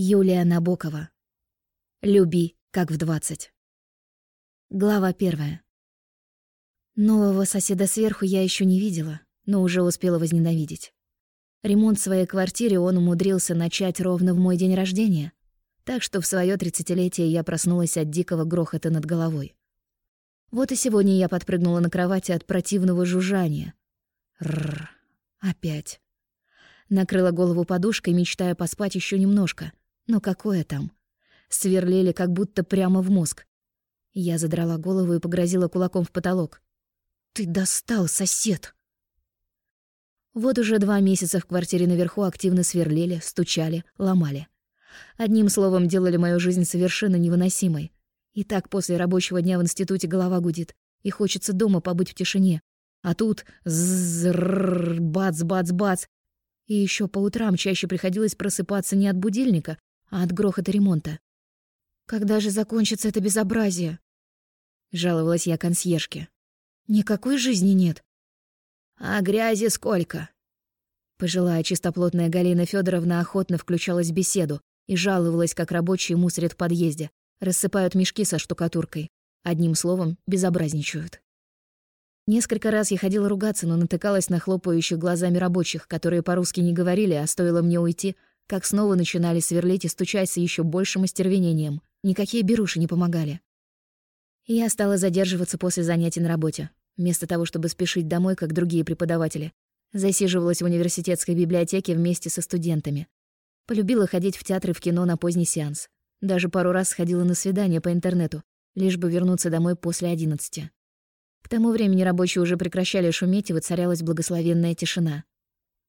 Юлия Набокова. Люби, как в двадцать. Глава первая. Нового соседа сверху я еще не видела, но уже успела возненавидеть. Ремонт в своей квартире он умудрился начать ровно в мой день рождения, так что в свое тридцатилетие я проснулась от дикого грохота над головой. Вот и сегодня я подпрыгнула на кровати от противного жужжания. Рррр. Опять. Накрыла голову подушкой, мечтая поспать еще немножко. Но какое там? Сверлили как будто прямо в мозг. Я задрала голову и погрозила кулаком в потолок. «Ты достал, сосед!» Вот уже два месяца в квартире наверху активно сверлили, стучали, ломали. Одним словом, делали мою жизнь совершенно невыносимой. И так после рабочего дня в институте голова гудит, и хочется дома побыть в тишине. А тут зрррр, бац, бац, бац. И еще по утрам чаще приходилось просыпаться не от будильника, а от грохота ремонта. «Когда же закончится это безобразие?» Жаловалась я консьержке. «Никакой жизни нет». «А грязи сколько?» Пожилая чистоплотная Галина Федоровна охотно включалась в беседу и жаловалась, как рабочие мусорят в подъезде, рассыпают мешки со штукатуркой. Одним словом, безобразничают. Несколько раз я ходила ругаться, но натыкалась на хлопающих глазами рабочих, которые по-русски не говорили, а стоило мне уйти, как снова начинали сверлить и стучать с еще большим остервенением. Никакие беруши не помогали. Я стала задерживаться после занятий на работе. Вместо того, чтобы спешить домой, как другие преподаватели, засиживалась в университетской библиотеке вместе со студентами. Полюбила ходить в театр и в кино на поздний сеанс. Даже пару раз сходила на свидание по интернету, лишь бы вернуться домой после одиннадцати. К тому времени рабочие уже прекращали шуметь, и воцарялась благословенная тишина.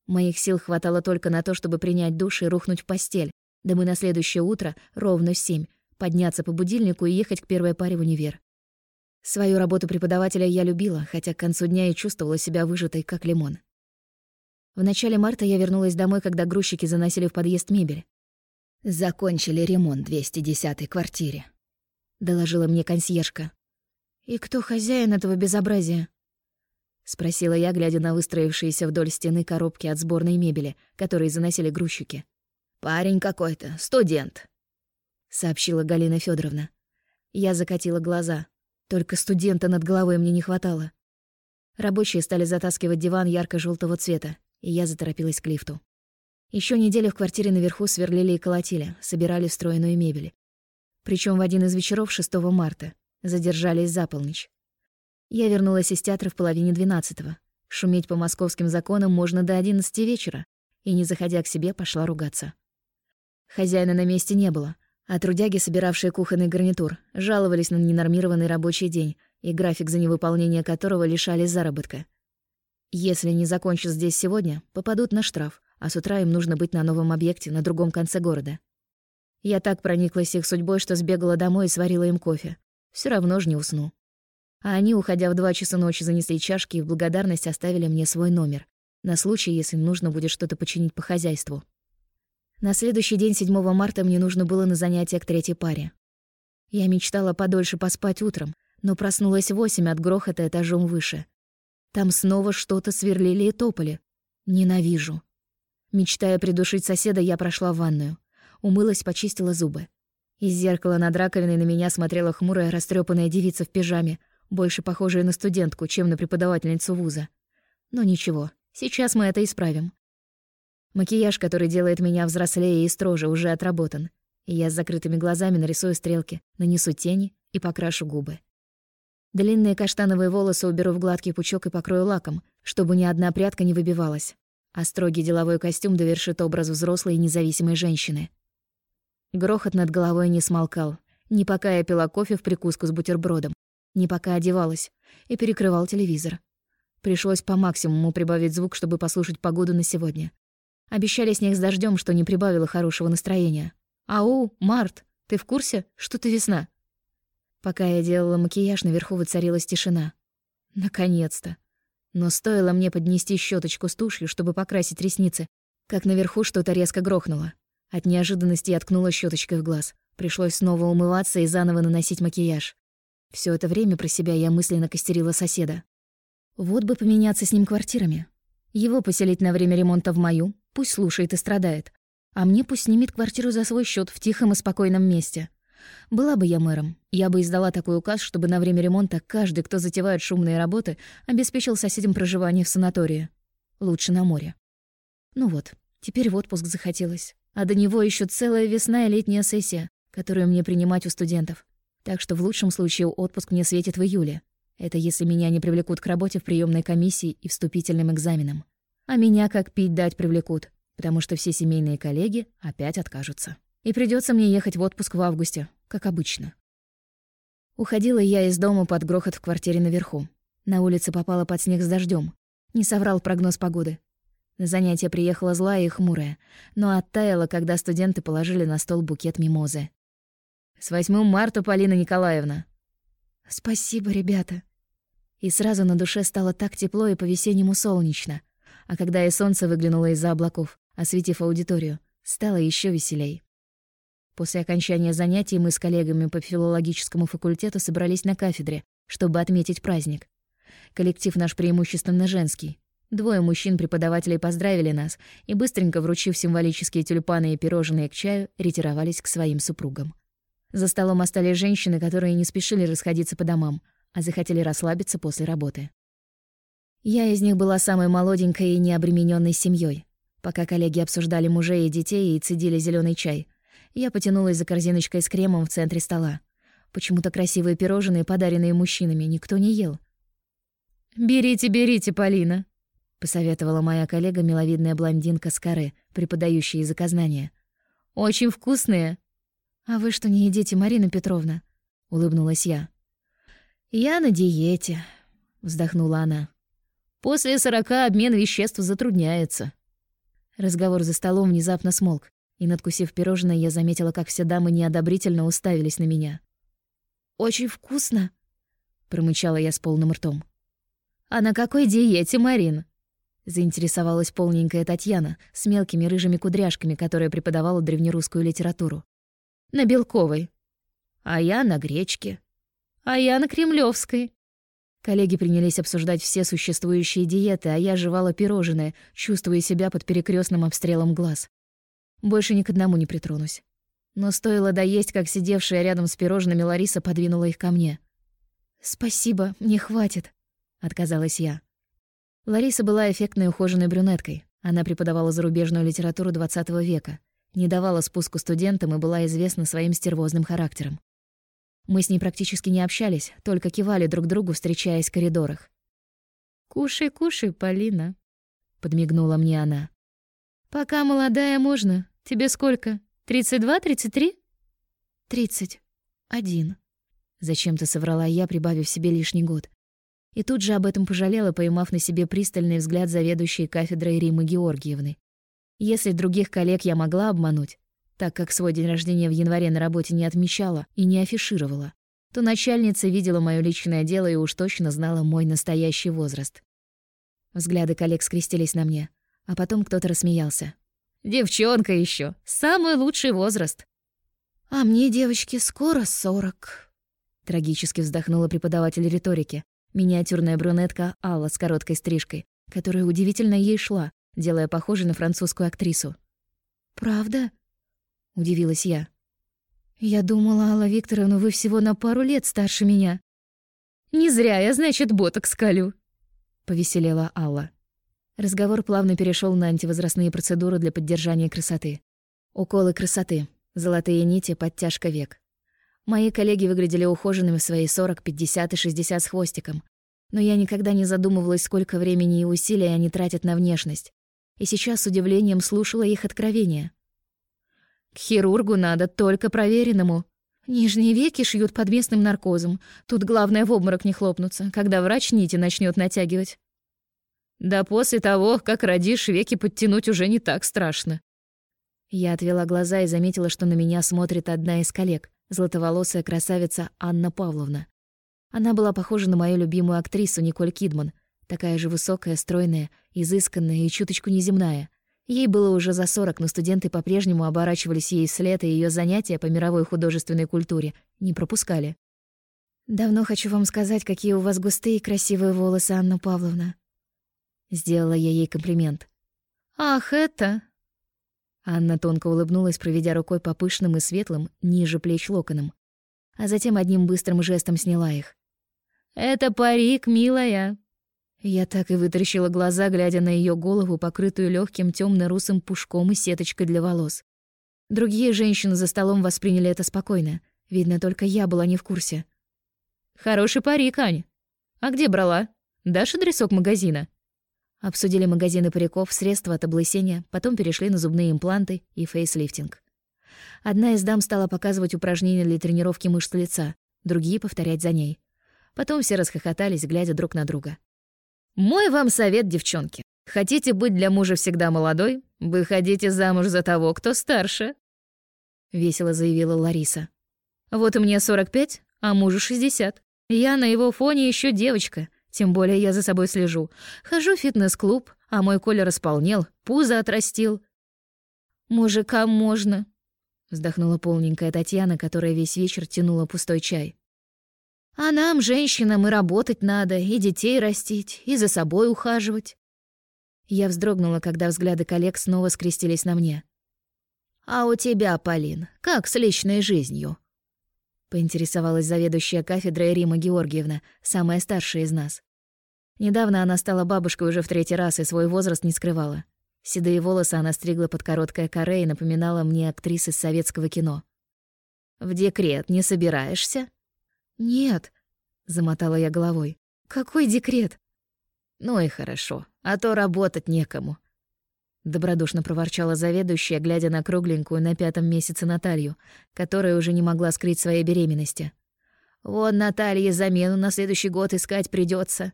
Моих сил хватало только на то, чтобы принять душ и рухнуть в постель, да мы на следующее утро, ровно в семь, подняться по будильнику и ехать к первой паре в универ. Свою работу преподавателя я любила, хотя к концу дня и чувствовала себя выжатой, как лимон. В начале марта я вернулась домой, когда грузчики заносили в подъезд мебель. «Закончили ремонт в 210-й квартире», — доложила мне консьержка. «И кто хозяин этого безобразия?» — спросила я, глядя на выстроившиеся вдоль стены коробки от сборной мебели, которые заносили грузчики. «Парень какой-то, студент», — сообщила Галина Федоровна. Я закатила глаза. Только студента над головой мне не хватало. Рабочие стали затаскивать диван ярко желтого цвета, и я заторопилась к лифту. Еще неделю в квартире наверху сверлили и колотили, собирали встроенную мебель. Причем в один из вечеров 6 марта, Задержались за полночь. Я вернулась из театра в половине двенадцатого. Шуметь по московским законам можно до одиннадцати вечера, и, не заходя к себе, пошла ругаться. Хозяина на месте не было, а трудяги, собиравшие кухонный гарнитур, жаловались на ненормированный рабочий день и график, за невыполнение которого лишались заработка. Если не закончат здесь сегодня, попадут на штраф, а с утра им нужно быть на новом объекте на другом конце города. Я так прониклась их судьбой, что сбегала домой и сварила им кофе. Все равно ж не усну. А они, уходя в два часа ночи, занесли чашки и в благодарность оставили мне свой номер, на случай, если нужно будет что-то починить по хозяйству. На следующий день, 7 марта, мне нужно было на занятие к третьей паре. Я мечтала подольше поспать утром, но проснулась в восемь от грохота этажом выше. Там снова что-то сверлили и топали. Ненавижу. Мечтая придушить соседа, я прошла в ванную. Умылась, почистила зубы. Из зеркала над раковиной на меня смотрела хмурая, растрепанная девица в пижаме, больше похожая на студентку, чем на преподавательницу вуза. Но ничего, сейчас мы это исправим. Макияж, который делает меня взрослее и строже, уже отработан. Я с закрытыми глазами нарисую стрелки, нанесу тени и покрашу губы. Длинные каштановые волосы уберу в гладкий пучок и покрою лаком, чтобы ни одна прядка не выбивалась. А строгий деловой костюм довершит образ взрослой и независимой женщины. Грохот над головой не смолкал. Не пока я пила кофе в прикуску с бутербродом, не пока одевалась и перекрывал телевизор. Пришлось по максимуму прибавить звук, чтобы послушать погоду на сегодня. Обещали снег с дождем, что не прибавило хорошего настроения. «Ау, Март, ты в курсе, что ты весна?» Пока я делала макияж, наверху воцарилась тишина. Наконец-то. Но стоило мне поднести щеточку с тушью, чтобы покрасить ресницы, как наверху что-то резко грохнуло. От неожиданности я ткнула щеточкой в глаз. Пришлось снова умываться и заново наносить макияж. Все это время про себя я мысленно костерила соседа. Вот бы поменяться с ним квартирами. Его поселить на время ремонта в мою, пусть слушает и страдает. А мне пусть снимет квартиру за свой счет в тихом и спокойном месте. Была бы я мэром, я бы издала такой указ, чтобы на время ремонта каждый, кто затевает шумные работы, обеспечил соседям проживание в санатории. Лучше на море. Ну вот, теперь в отпуск захотелось. А до него еще целая весна и летняя сессия, которую мне принимать у студентов. Так что в лучшем случае отпуск мне светит в июле. Это если меня не привлекут к работе в приемной комиссии и вступительным экзаменам. А меня как пить дать привлекут, потому что все семейные коллеги опять откажутся. И придется мне ехать в отпуск в августе, как обычно. Уходила я из дома под грохот в квартире наверху. На улице попала под снег с дождем. Не соврал прогноз погоды. На занятие приехала злая и хмурая, но оттаяла, когда студенты положили на стол букет мимозы. «С 8 марта, Полина Николаевна!» «Спасибо, ребята!» И сразу на душе стало так тепло и по-весеннему солнечно. А когда и солнце выглянуло из-за облаков, осветив аудиторию, стало еще веселей. После окончания занятий мы с коллегами по филологическому факультету собрались на кафедре, чтобы отметить праздник. Коллектив наш преимущественно женский. Двое мужчин-преподавателей поздравили нас и, быстренько вручив символические тюльпаны и пирожные к чаю, ретировались к своим супругам. За столом остались женщины, которые не спешили расходиться по домам, а захотели расслабиться после работы. Я из них была самой молоденькой и необремененной семьей. Пока коллеги обсуждали мужей и детей и цедили зеленый чай, я потянулась за корзиночкой с кремом в центре стола. Почему-то красивые пирожные, подаренные мужчинами, никто не ел. «Берите, берите, Полина», — посоветовала моя коллега, миловидная блондинка с коры, преподающая языкознание. «Очень вкусные». «А вы что не едите, Марина Петровна?» — улыбнулась я. «Я на диете», — вздохнула она. «После сорока обмен веществ затрудняется». Разговор за столом внезапно смолк, и, надкусив пирожное, я заметила, как все дамы неодобрительно уставились на меня. «Очень вкусно», — промычала я с полным ртом. «А на какой диете, Марин?» — заинтересовалась полненькая Татьяна с мелкими рыжими кудряшками, которая преподавала древнерусскую литературу. «На белковой». «А я на гречке», а я на Кремлевской. Коллеги принялись обсуждать все существующие диеты, а я жевала пирожное, чувствуя себя под перекрестным обстрелом глаз. Больше ни к одному не притронусь. Но стоило доесть, как сидевшая рядом с пирожными Лариса подвинула их ко мне. «Спасибо, мне хватит», — отказалась я. Лариса была эффектной ухоженной брюнеткой. Она преподавала зарубежную литературу XX века, не давала спуску студентам и была известна своим стервозным характером. Мы с ней практически не общались, только кивали друг другу, встречаясь в коридорах. «Кушай, кушай, Полина», — подмигнула мне она. «Пока молодая можно. Тебе сколько? Тридцать два, тридцать три?» «Тридцать. Один». Зачем-то соврала я, прибавив себе лишний год. И тут же об этом пожалела, поймав на себе пристальный взгляд заведующей кафедрой Римы Георгиевны. Если других коллег я могла обмануть, так как свой день рождения в январе на работе не отмечала и не афишировала, то начальница видела моё личное дело и уж точно знала мой настоящий возраст. Взгляды коллег скрестились на мне, а потом кто-то рассмеялся. «Девчонка ещё, самый лучший возраст!» «А мне, девочки, скоро сорок!» Трагически вздохнула преподаватель риторики, миниатюрная брюнетка Алла с короткой стрижкой, которая удивительно ей шла, делая похожей на французскую актрису. «Правда?» — удивилась я. «Я думала, Алла Викторовна, вы всего на пару лет старше меня». «Не зря я, значит, боток скалю», — повеселела Алла. Разговор плавно перешел на антивозрастные процедуры для поддержания красоты. Уколы красоты, золотые нити, подтяжка век. Мои коллеги выглядели ухоженными в свои 40, 50 и 60 с хвостиком. Но я никогда не задумывалась, сколько времени и усилий они тратят на внешность. И сейчас с удивлением слушала их откровения. К хирургу надо только проверенному. Нижние веки шьют под местным наркозом. Тут главное в обморок не хлопнуться, когда врач нити начнет натягивать. Да после того, как родишь, веки подтянуть уже не так страшно. Я отвела глаза и заметила, что на меня смотрит одна из коллег, золотоволосая красавица Анна Павловна. Она была похожа на мою любимую актрису Николь Кидман, такая же высокая, стройная, изысканная и чуточку неземная — Ей было уже за сорок, но студенты по-прежнему оборачивались ей вслед, и ее занятия по мировой художественной культуре не пропускали. «Давно хочу вам сказать, какие у вас густые и красивые волосы, Анна Павловна». Сделала я ей комплимент. «Ах, это...» Анна тонко улыбнулась, проведя рукой по пышным и светлым, ниже плеч локонам. А затем одним быстрым жестом сняла их. «Это парик, милая!» Я так и вытаращила глаза, глядя на ее голову, покрытую легким темно русым пушком и сеточкой для волос. Другие женщины за столом восприняли это спокойно. Видно, только я была не в курсе. «Хороший парик, Ань. А где брала? Дашь адресок магазина?» Обсудили магазины париков, средства от облысения, потом перешли на зубные импланты и фейслифтинг. Одна из дам стала показывать упражнения для тренировки мышц лица, другие — повторять за ней. Потом все расхохотались, глядя друг на друга. «Мой вам совет, девчонки. Хотите быть для мужа всегда молодой? Выходите замуж за того, кто старше», — весело заявила Лариса. «Вот мне 45, а мужу 60. Я на его фоне еще девочка, тем более я за собой слежу. Хожу в фитнес-клуб, а мой Коля располнел, пузо отрастил. «Мужикам можно», — вздохнула полненькая Татьяна, которая весь вечер тянула пустой чай. «А нам, женщинам, и работать надо, и детей растить, и за собой ухаживать». Я вздрогнула, когда взгляды коллег снова скрестились на мне. «А у тебя, Полин, как с личной жизнью?» поинтересовалась заведующая кафедрой Рима Георгиевна, самая старшая из нас. Недавно она стала бабушкой уже в третий раз и свой возраст не скрывала. Седые волосы она стригла под короткое каре и напоминала мне актрис из советского кино. «В декрет не собираешься?» «Нет», — замотала я головой. «Какой декрет?» «Ну и хорошо, а то работать некому. Добродушно проворчала заведующая, глядя на кругленькую на пятом месяце Наталью, которая уже не могла скрыть своей беременности. «Вот Наталье замену на следующий год искать придется.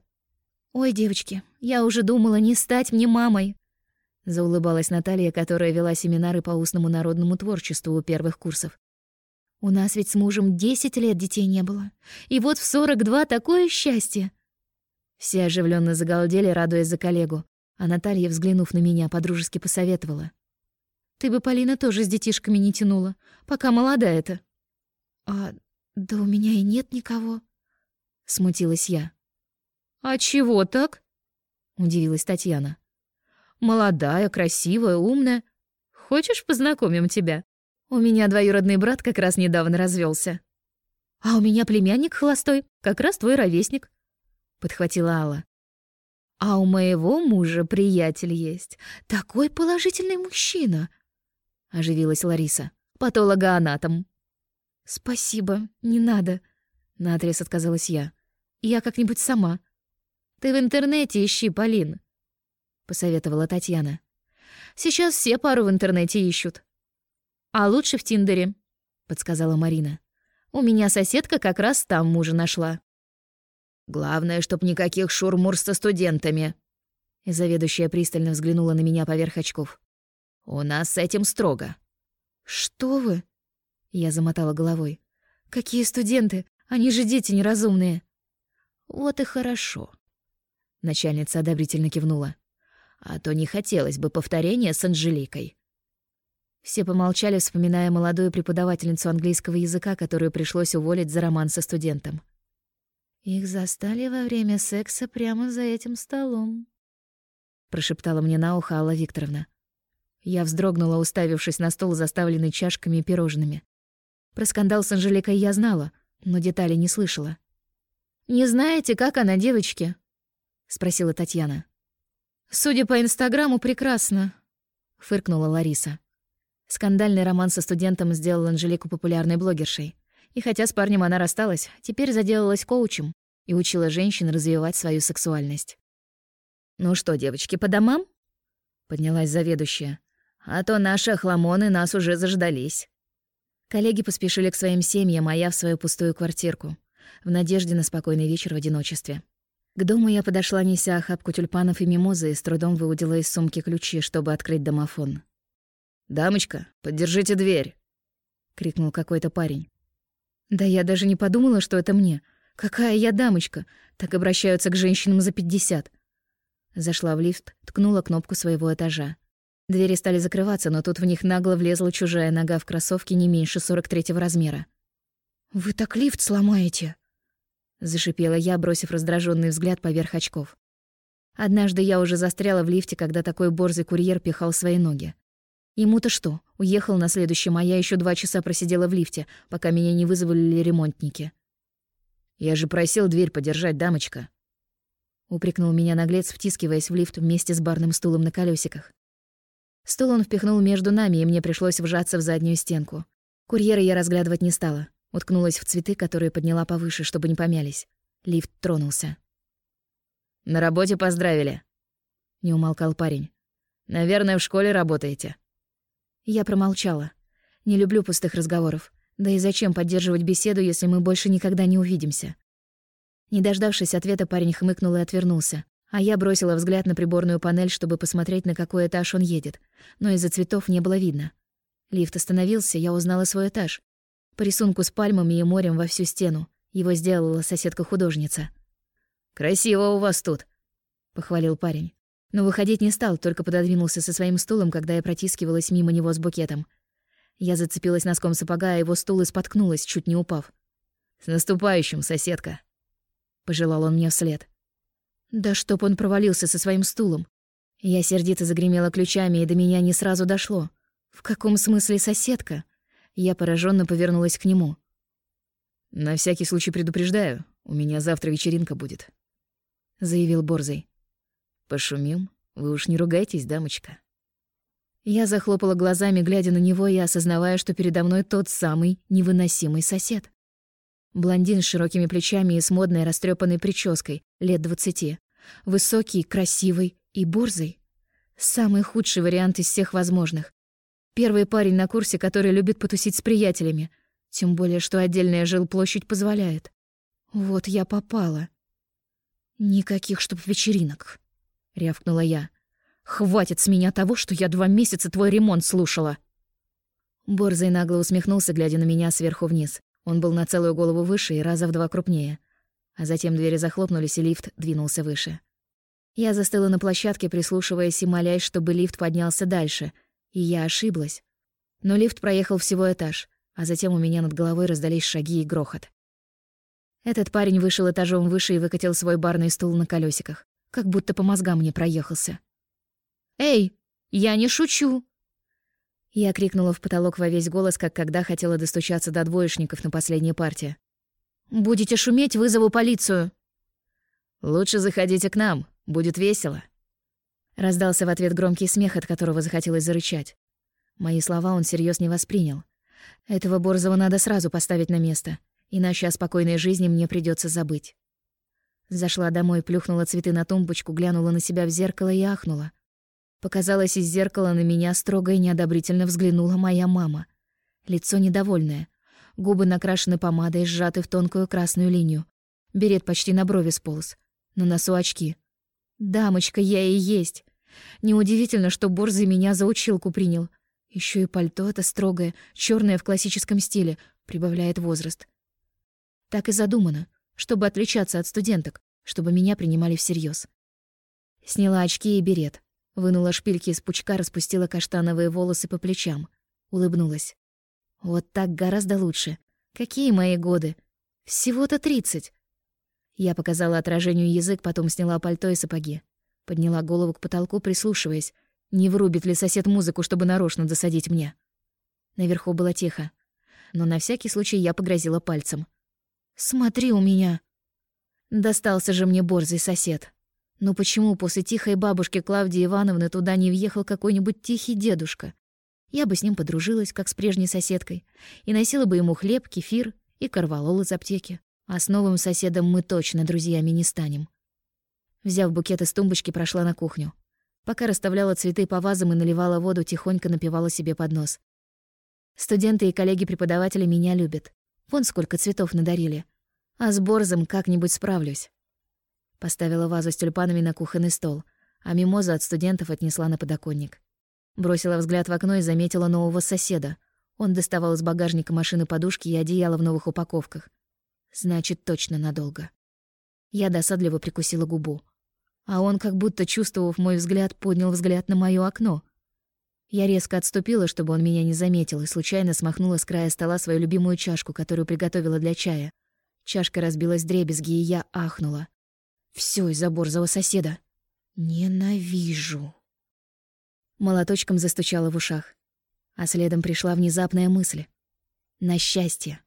«Ой, девочки, я уже думала, не стать мне мамой!» Заулыбалась Наталья, которая вела семинары по устному народному творчеству у первых курсов. «У нас ведь с мужем десять лет детей не было. И вот в сорок два такое счастье!» Все оживленно загалдели, радуясь за коллегу. А Наталья, взглянув на меня, подружески посоветовала. «Ты бы, Полина, тоже с детишками не тянула, пока молодая-то». «А да у меня и нет никого», — смутилась я. «А чего так?» — удивилась Татьяна. «Молодая, красивая, умная. Хочешь, познакомим тебя? У меня двоюродный брат как раз недавно развелся. «А у меня племянник холостой, как раз твой ровесник», — подхватила Алла. А у моего мужа приятель есть. Такой положительный мужчина. Оживилась Лариса. Патологоанатом. Спасибо, не надо. Наотрез отказалась я. Я как-нибудь сама. Ты в интернете ищи, Полин. Посоветовала Татьяна. Сейчас все пару в интернете ищут. А лучше в Тиндере, подсказала Марина. У меня соседка как раз там мужа нашла. Главное, чтоб никаких шурмур со студентами. Заведующая пристально взглянула на меня поверх очков. У нас с этим строго. Что вы? Я замотала головой. Какие студенты? Они же дети неразумные. Вот и хорошо. Начальница одобрительно кивнула. А то не хотелось бы повторения с Анжеликой. Все помолчали, вспоминая молодую преподавательницу английского языка, которую пришлось уволить за роман со студентом. Их застали во время секса прямо за этим столом, прошептала мне на ухо Алла Викторовна. Я вздрогнула, уставившись на стол, заставленный чашками и пирожными. Про скандал с Анжеликой я знала, но деталей не слышала. «Не знаете, как она, девочки?» — спросила Татьяна. «Судя по Инстаграму, прекрасно», — фыркнула Лариса. Скандальный роман со студентом сделал Анжелику популярной блогершей. И хотя с парнем она рассталась, теперь заделалась коучем и учила женщин развивать свою сексуальность. «Ну что, девочки, по домам?» — поднялась заведующая. «А то наши охламоны нас уже заждались». Коллеги поспешили к своим семьям, а я в свою пустую квартирку, в надежде на спокойный вечер в одиночестве. К дому я подошла, неся охапку тюльпанов и мимозы, и с трудом выудила из сумки ключи, чтобы открыть домофон. «Дамочка, поддержите дверь!» — крикнул какой-то парень. Да я даже не подумала, что это мне. Какая я дамочка. Так обращаются к женщинам за пятьдесят. Зашла в лифт, ткнула кнопку своего этажа. Двери стали закрываться, но тут в них нагло влезла чужая нога в кроссовке не меньше 43-го размера. «Вы так лифт сломаете!» Зашипела я, бросив раздраженный взгляд поверх очков. Однажды я уже застряла в лифте, когда такой борзый курьер пихал свои ноги. Ему-то что, уехал на следующем, а я еще два часа просидела в лифте, пока меня не вызвали ремонтники. «Я же просил дверь подержать, дамочка», — упрекнул меня наглец, втискиваясь в лифт вместе с барным стулом на колесиках. Стул он впихнул между нами, и мне пришлось вжаться в заднюю стенку. Курьера я разглядывать не стала. Уткнулась в цветы, которые подняла повыше, чтобы не помялись. Лифт тронулся. «На работе поздравили», — не умолкал парень. «Наверное, в школе работаете». Я промолчала. Не люблю пустых разговоров. Да и зачем поддерживать беседу, если мы больше никогда не увидимся? Не дождавшись ответа, парень хмыкнул и отвернулся. А я бросила взгляд на приборную панель, чтобы посмотреть, на какой этаж он едет. Но из-за цветов не было видно. Лифт остановился, я узнала свой этаж. По рисунку с пальмами и морем во всю стену. Его сделала соседка-художница. «Красиво у вас тут», — похвалил парень. Но выходить не стал, только пододвинулся со своим стулом, когда я протискивалась мимо него с букетом. Я зацепилась носком сапога, а его стул и споткнулась, чуть не упав. «С наступающим, соседка!» — пожелал он мне вслед. Да чтоб он провалился со своим стулом. Я сердито загремела ключами, и до меня не сразу дошло. В каком смысле соседка? Я пораженно повернулась к нему. «На всякий случай предупреждаю, у меня завтра вечеринка будет», — заявил Борзый. «Пошумим? Вы уж не ругайтесь, дамочка». Я захлопала глазами, глядя на него и осознавая, что передо мной тот самый невыносимый сосед. Блондин с широкими плечами и с модной растрепанной прической, лет двадцати. Высокий, красивый и борзый. Самый худший вариант из всех возможных. Первый парень на курсе, который любит потусить с приятелями. Тем более, что отдельная жилплощадь позволяет. Вот я попала. Никаких чтоб вечеринок, рявкнула я. Хватит с меня того, что я два месяца твой ремонт слушала. Борзый нагло усмехнулся, глядя на меня сверху вниз. Он был на целую голову выше и раза в два крупнее. А затем двери захлопнулись, и лифт двинулся выше. Я застыла на площадке, прислушиваясь и молясь, чтобы лифт поднялся дальше. И я ошиблась. Но лифт проехал всего этаж, а затем у меня над головой раздались шаги и грохот. Этот парень вышел этажом выше и выкатил свой барный стул на колесиках, как будто по мозгам мне проехался. «Эй, я не шучу!» Я крикнула в потолок во весь голос, как когда хотела достучаться до двоечников на последней партии. «Будете шуметь, вызову полицию!» «Лучше заходите к нам, будет весело!» Раздался в ответ громкий смех, от которого захотелось зарычать. Мои слова он всерьёз не воспринял. Этого Борзова надо сразу поставить на место, иначе о спокойной жизни мне придётся забыть. Зашла домой, плюхнула цветы на тумбочку, глянула на себя в зеркало и ахнула. Показалось, из зеркала на меня строго и неодобрительно взглянула моя мама. Лицо недовольное, губы накрашены помадой, сжаты в тонкую красную линию. Берет почти на брови сполз. На носу очки. Дамочка я и есть. Неудивительно, что Борзый меня за училку принял. Еще и пальто это строгое, черное в классическом стиле, прибавляет возраст. Так и задумано, чтобы отличаться от студенток, чтобы меня принимали всерьез. Сняла очки и берет. Вынула шпильки из пучка, распустила каштановые волосы по плечам. Улыбнулась. Вот так гораздо лучше. Какие мои годы? Всего-то тридцать. Я показала отражению язык, потом сняла пальто и сапоги. Подняла голову к потолку, прислушиваясь, не врубит ли сосед музыку, чтобы нарочно досадить мне. Наверху было тихо. Но на всякий случай я погрозила пальцем. «Смотри у меня!» Достался же мне борзый сосед. Но почему после тихой бабушки Клавдии Ивановны туда не въехал какой-нибудь тихий дедушка? Я бы с ним подружилась, как с прежней соседкой, и носила бы ему хлеб, кефир и корвалол из аптеки. А с новым соседом мы точно друзьями не станем. Взяв букет из тумбочки, прошла на кухню. Пока расставляла цветы по вазам и наливала воду, тихонько напевала себе под нос. Студенты и коллеги-преподаватели меня любят. Вон сколько цветов надарили. А с Борзом как-нибудь справлюсь. Поставила вазу с тюльпанами на кухонный стол, а мимозу от студентов отнесла на подоконник. Бросила взгляд в окно и заметила нового соседа. Он доставал из багажника машины подушки и одеяло в новых упаковках. Значит, точно надолго. Я досадливо прикусила губу. А он, как будто чувствовав мой взгляд, поднял взгляд на моё окно. Я резко отступила, чтобы он меня не заметил, и случайно смахнула с края стола свою любимую чашку, которую приготовила для чая. Чашка разбилась дребезги, и я ахнула. Всё из-за борзого соседа. Ненавижу. Молоточком застучало в ушах. А следом пришла внезапная мысль. На счастье.